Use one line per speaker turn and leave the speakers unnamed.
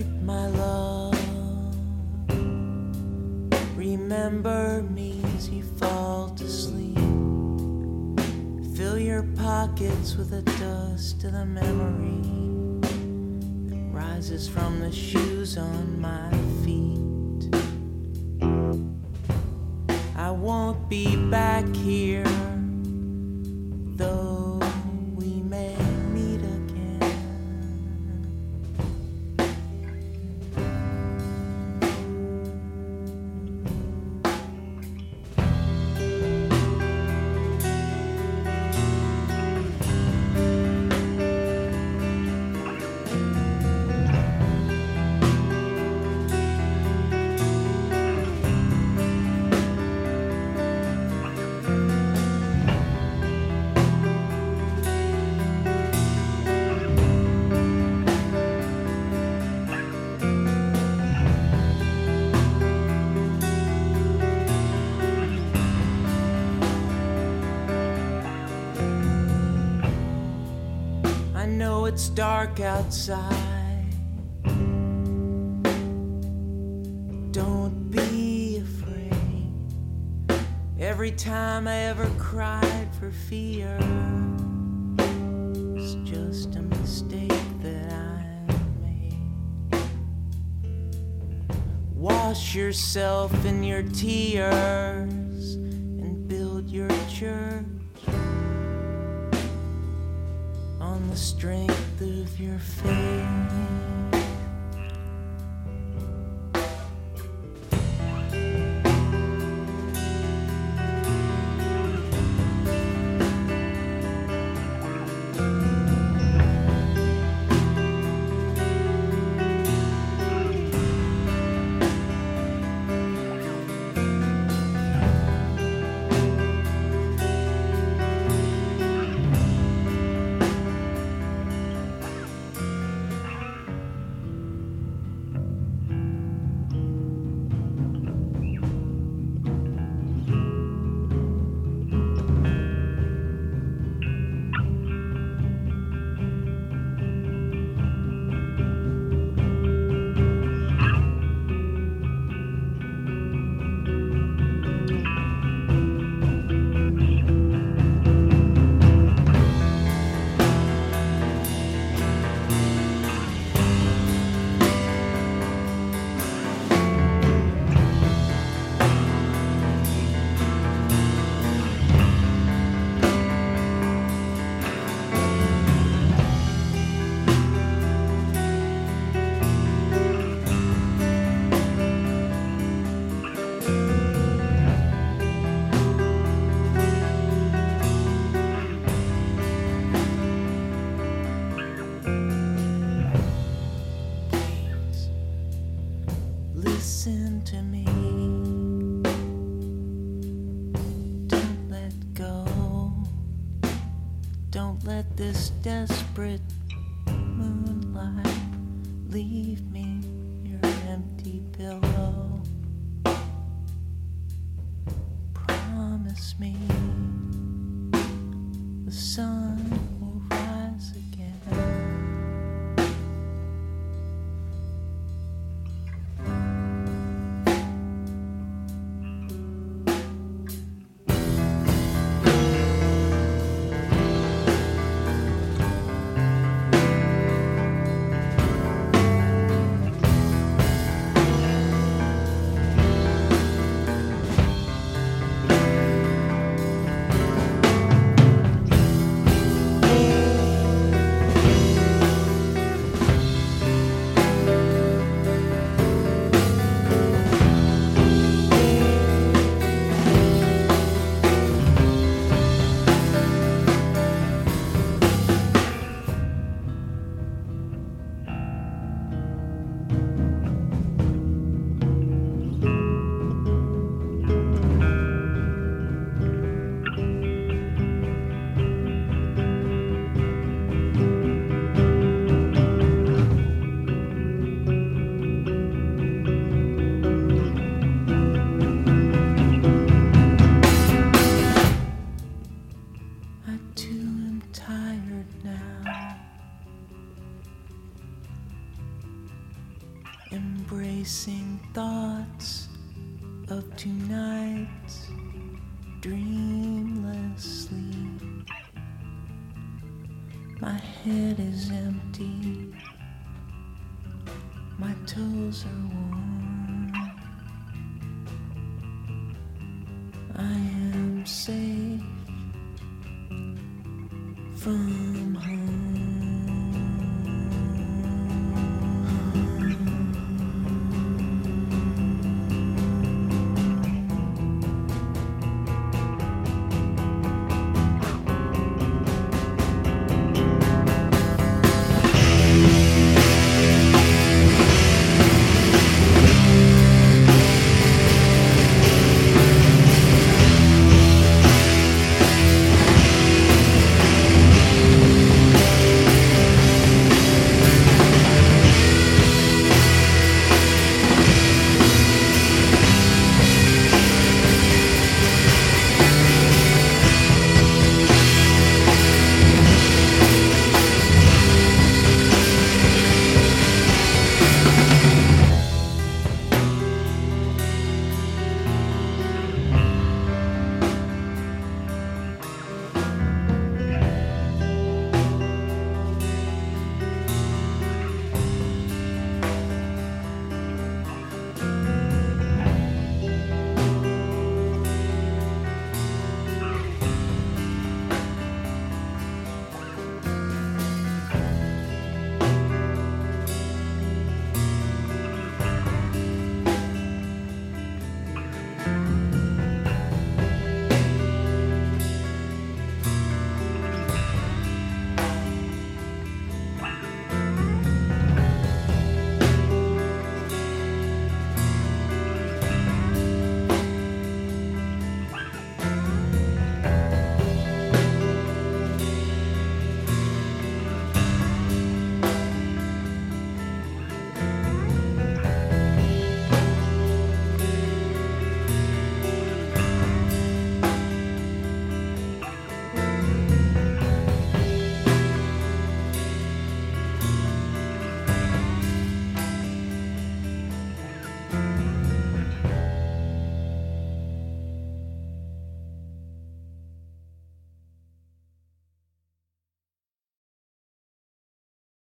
night, my love. Remember me as you fall to sleep. Fill your pockets with the dust of the memory that rises from the shoes on my feet. I won't be back here. It's dark outside. Don't be afraid. Every time I ever cried for fear, it's just a mistake that I made. Wash yourself in your tears and build your church the strength of your faith. This desperate moonlight leave me your empty pillow. Promise me the sun Embracing thoughts of tonight dreamlessly My head is empty. My toes are warm.